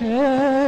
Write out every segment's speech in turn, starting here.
तोरे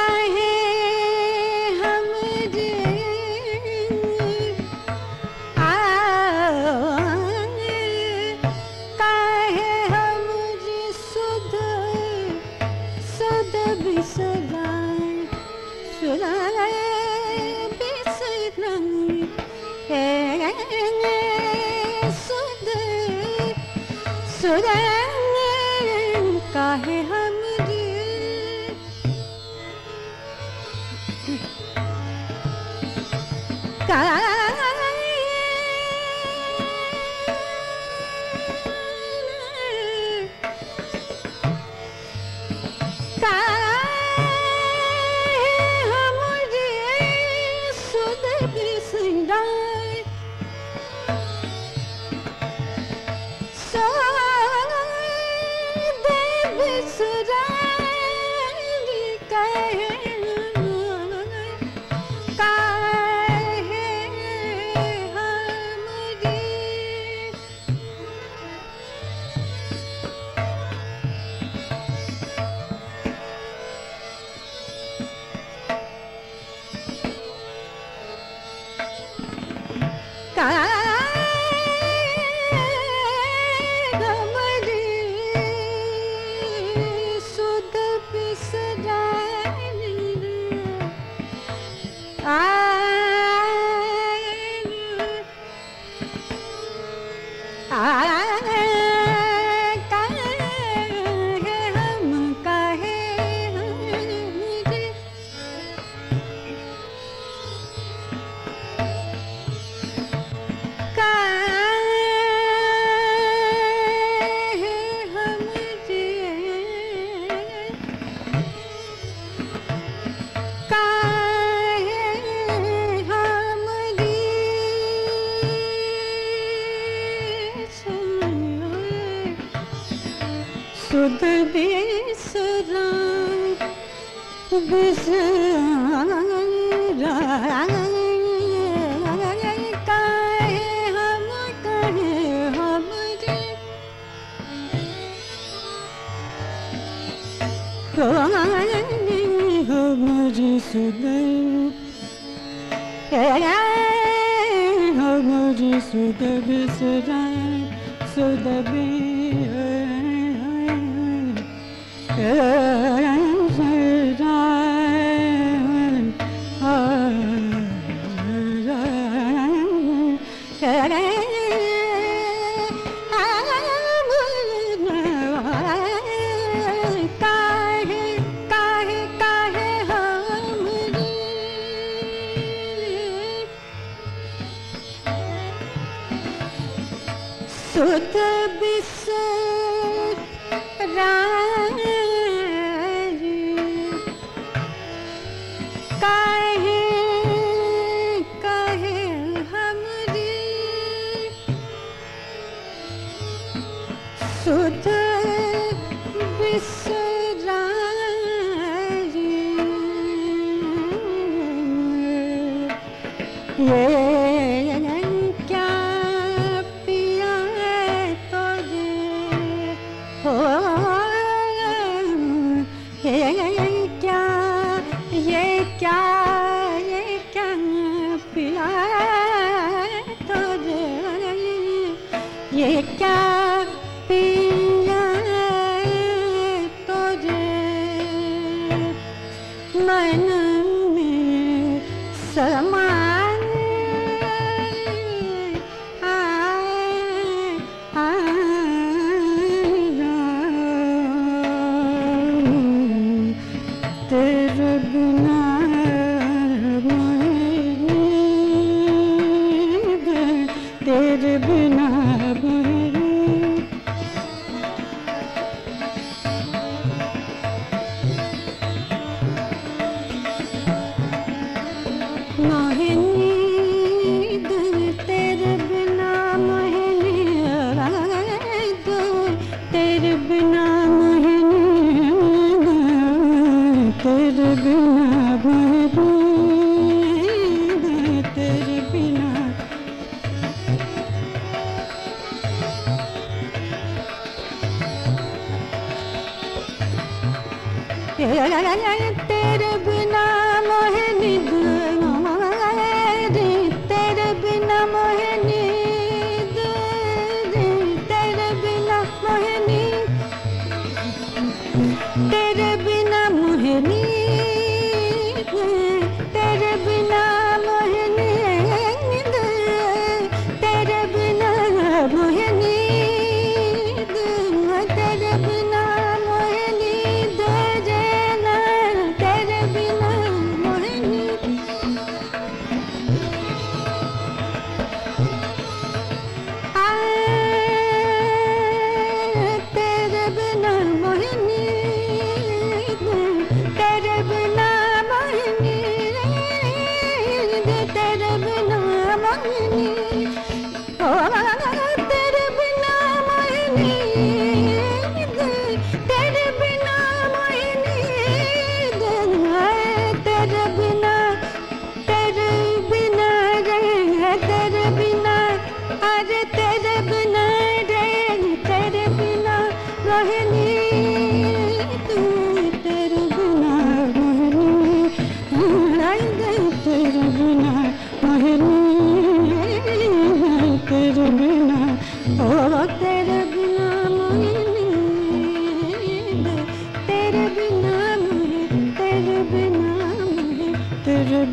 है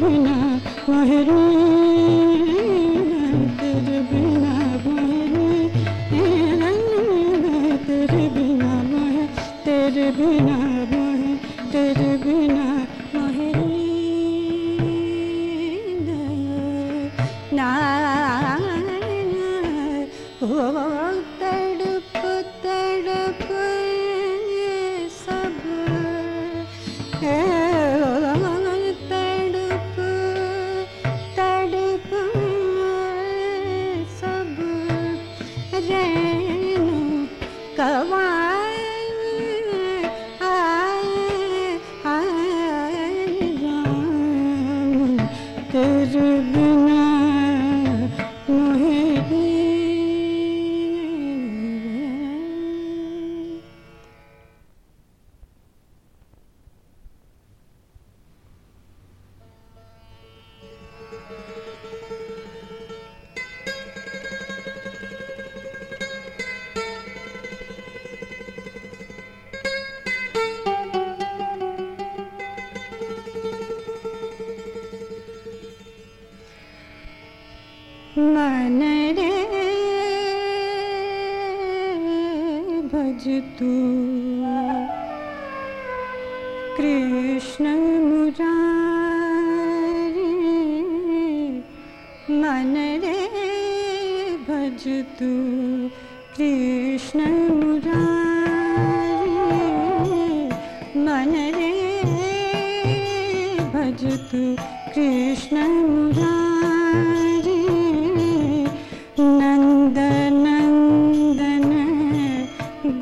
बिना मोहिनी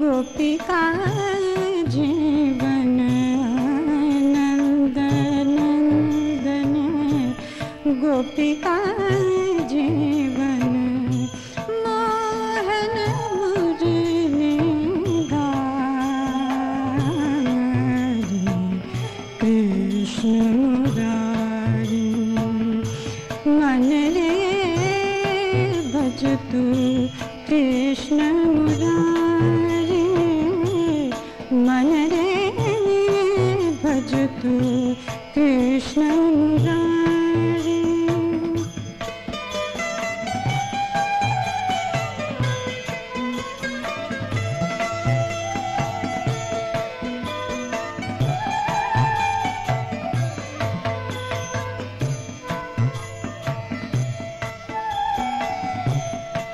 गोपिका जीवन नंद नंदन गोपिका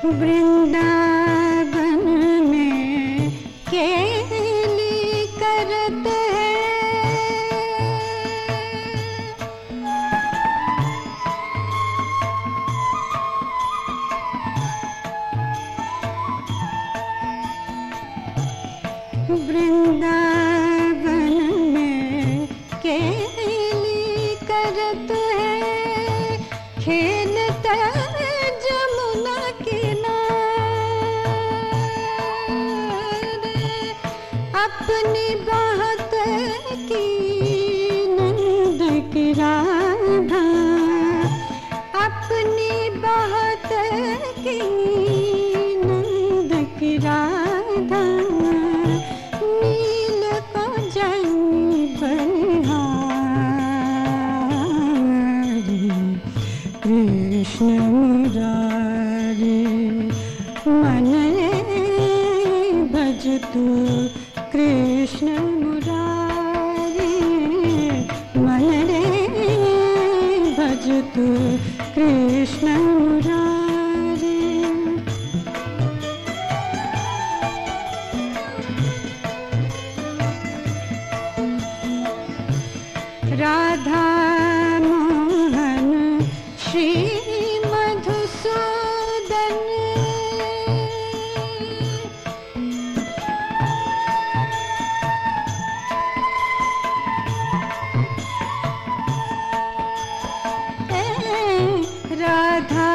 वृंदा राधा राधा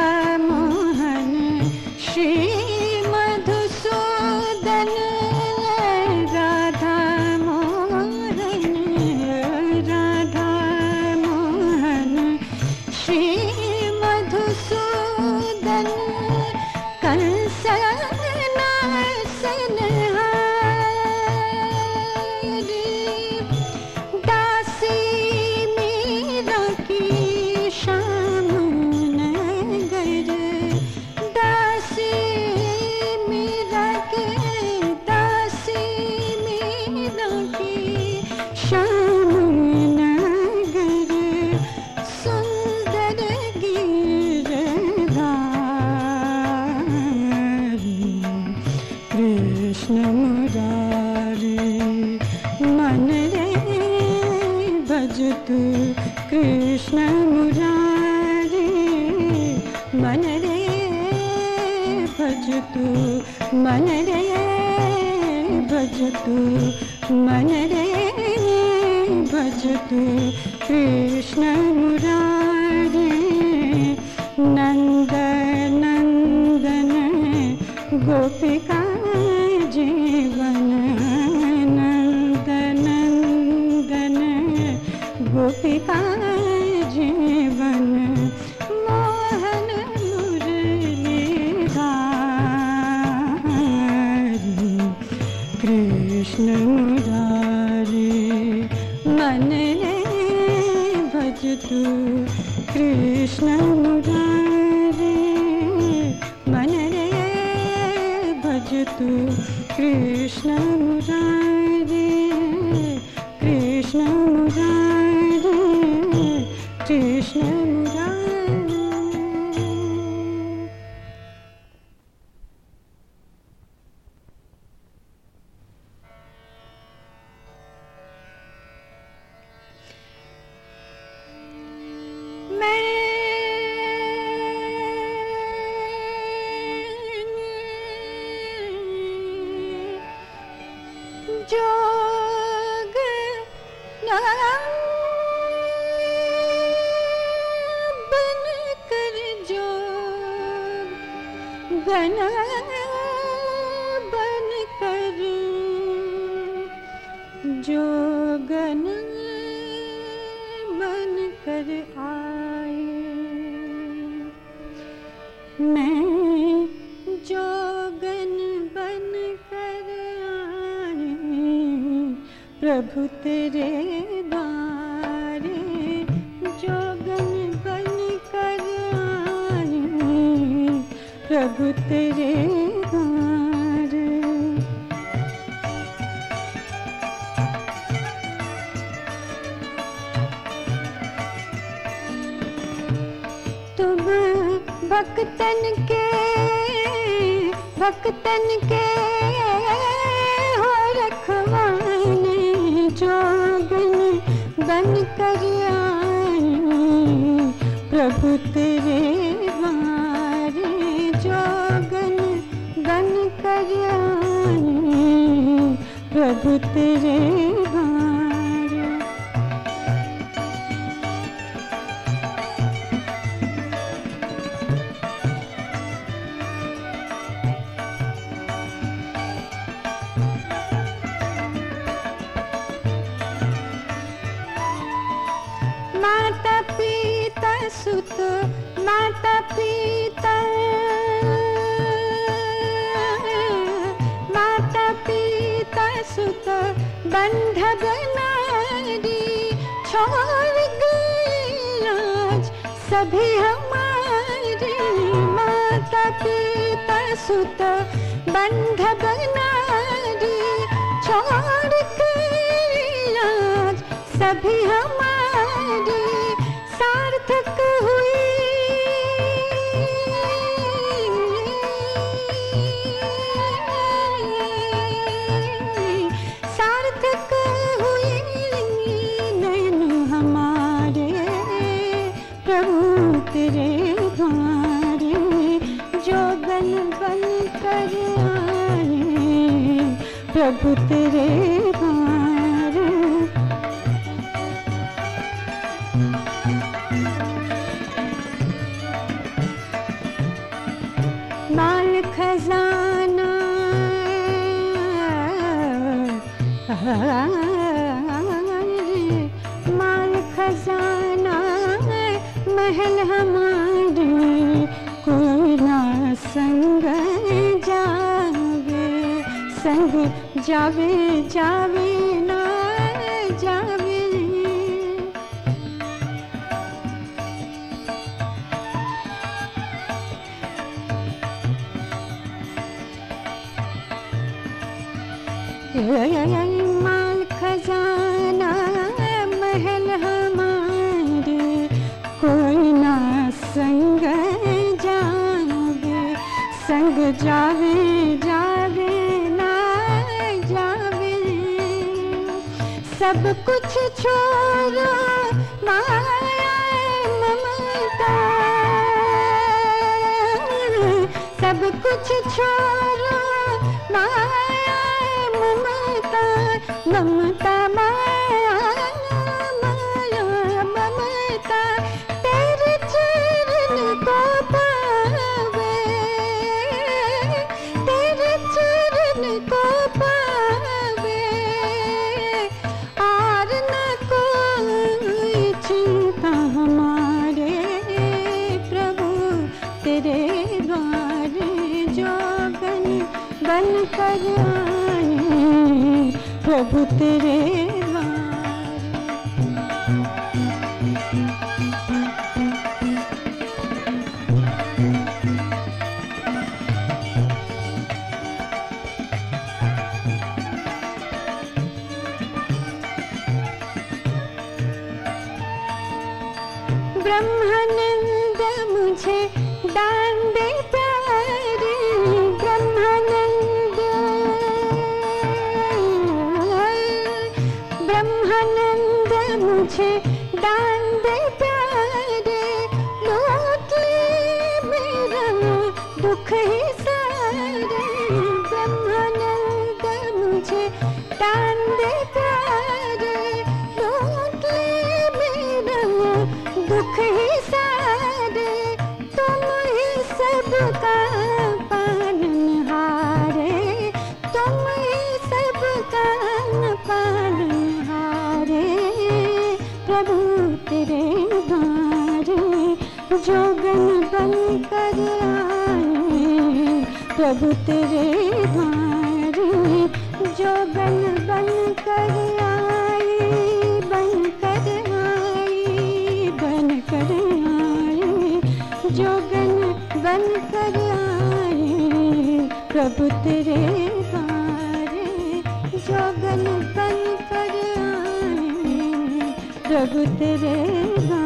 तू कृष्ण मुरारी मन रे भज तू मन रे भज तू मन रे भज तू कृष्ण मुरारी नंद नंदन गोपिका कृष्ण मुरारी मन रे भज तू कृष्ण मुरारी कृष्ण मुरारी कृष्ण प्रभु तेरे द्वारे जोगन बन कर आई। प्रभु तेरे भक्तन के भक्तन के, हो रखवाने जोगन बन कर प्रभु तेरे द्वारे जोगन बन कर प्रभु तेरे बंध बनारी छोड़ आज सभी हमारी माता पिता सुत बंध बनारी छोड़ आज सभी हमारी प्रभु तेरे माल खजाना महल हमारे। कोई ना संग जावे संग जावे जावे ना जावे सब कुछ छोड़ो, माया ममता। सब कुछ छोड़ो, माया कर आए प्रभु तेरे प्रभु तेरे धारी जो बन बन कर आई बन कर आई बन कर आई जो बन बन कर आई प्रभु तेरे धारे जो बन बन कर आई प्रभु तेरे धारे